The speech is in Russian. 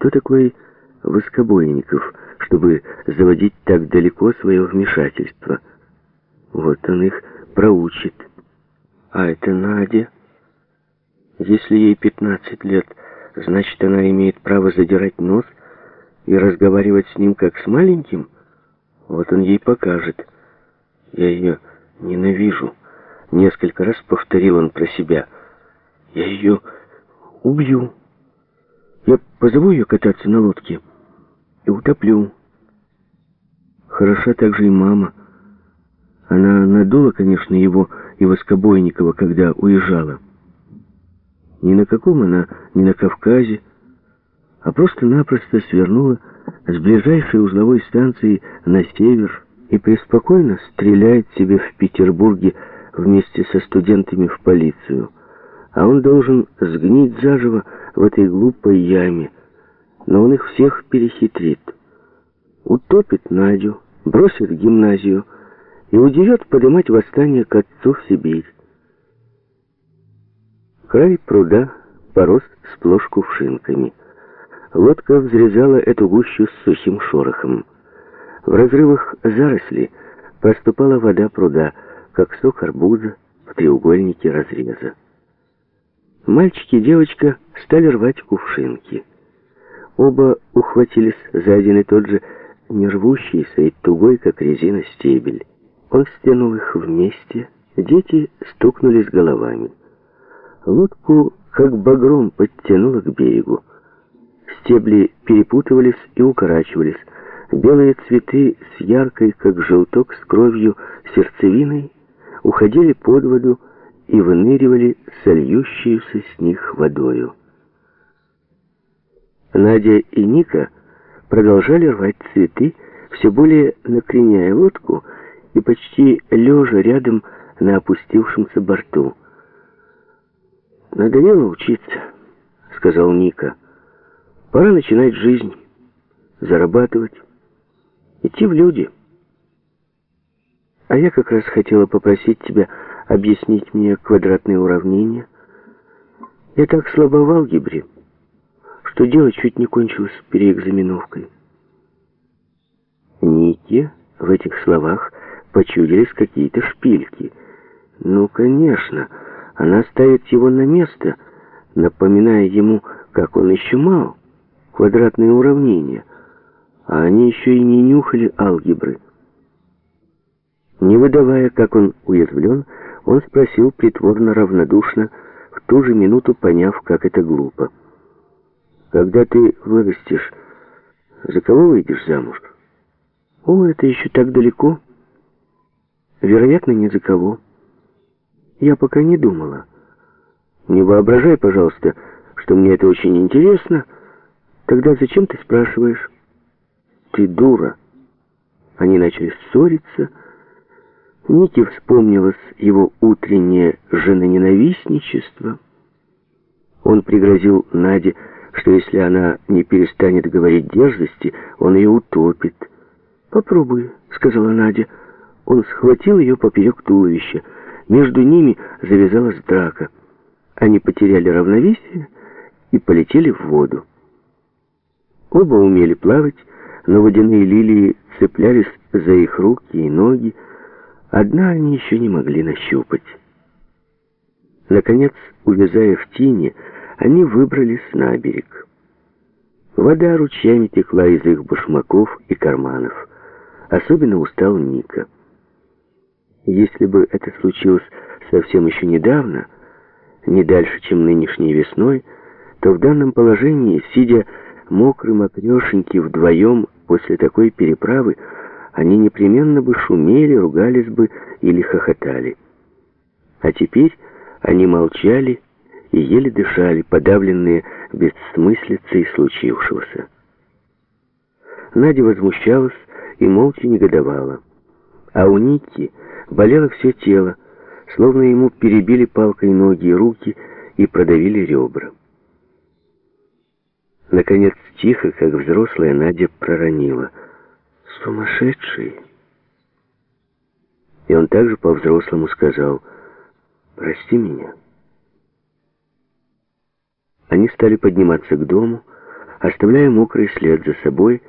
кто такой Воскобойников, чтобы заводить так далеко свое вмешательство? Вот он их проучит. А это Надя. Если ей 15 лет, значит, она имеет право задирать нос и разговаривать с ним как с маленьким? Вот он ей покажет. Я ее ненавижу. Несколько раз повторил он про себя. Я ее убью. Я позову ее кататься на лодке и утоплю. Хороша также и мама. Она надула, конечно, его и Воскобойникова, когда уезжала. Ни на каком она, ни на Кавказе, а просто-напросто свернула с ближайшей узловой станции на север и преспокойно стреляет себе в Петербурге вместе со студентами в полицию. А он должен сгнить заживо в этой глупой яме. Но он их всех перехитрит. Утопит Надю, бросит гимназию и удерет поднимать восстание к отцу в Сибирь. Край пруда порос сплошь кувшинками. Лодка взрезала эту гущу с сухим шорохом. В разрывах заросли проступала вода пруда, как сок арбуза в треугольнике разреза. Мальчики и девочка стали рвать кувшинки. Оба ухватились за один и тот же не рвущийся и тугой, как резина, стебель. Он стянул их вместе, дети стукнулись головами. Лодку как багром подтянуло к берегу. Стебли перепутывались и укорачивались. Белые цветы с яркой, как желток, с кровью сердцевиной уходили под воду и выныривали сольющуюся с них водою. Надя и Ника продолжали рвать цветы, все более накреняя лодку и почти лежа рядом на опустившемся борту. «Надоело учиться», — сказал Ника. «Пора начинать жизнь, зарабатывать, идти в люди». А я как раз хотела попросить тебя объяснить мне квадратные уравнения. Я так слаба в алгебре, что дело чуть не кончилось переэкзаменовкой. Нике в этих словах почудились какие-то шпильки. Ну, конечно, она ставит его на место, напоминая ему, как он еще мал, квадратные уравнения, а они еще и не нюхали алгебры. Не выдавая, как он уязвлен, он спросил притворно равнодушно, в ту же минуту поняв, как это глупо. «Когда ты вырастешь, за кого выйдешь замуж?» «О, это еще так далеко. Вероятно, ни за кого». Я пока не думала. Не воображай, пожалуйста, что мне это очень интересно. Тогда зачем ты спрашиваешь? Ты дура. Они начали ссориться. Нике вспомнилось его утреннее женоненавистничество. Он пригрозил Наде, что если она не перестанет говорить дерзости, он ее утопит. «Попробуй», — сказала Надя. Он схватил ее поперек туловища. Между ними завязалась драка. Они потеряли равновесие и полетели в воду. Оба умели плавать, но водяные лилии цеплялись за их руки и ноги. Одна они еще не могли нащупать. Наконец, увязая в тине, они выбрались на берег. Вода ручьями текла из их башмаков и карманов. Особенно устал Ника. Если бы это случилось совсем еще недавно, не дальше, чем нынешней весной, то в данном положении, сидя мокрым окрешеньки вдвоем после такой переправы, они непременно бы шумели, ругались бы или хохотали. А теперь они молчали и еле дышали, подавленные бессмыслицей случившегося. Надя возмущалась и молча негодовала. А у Ники болело все тело, словно ему перебили палкой ноги и руки и продавили ребра. Наконец, тихо, как взрослая, Надя проронила. «Сумасшедший!» И он также по-взрослому сказал «Прости меня». Они стали подниматься к дому, оставляя мокрый след за собой,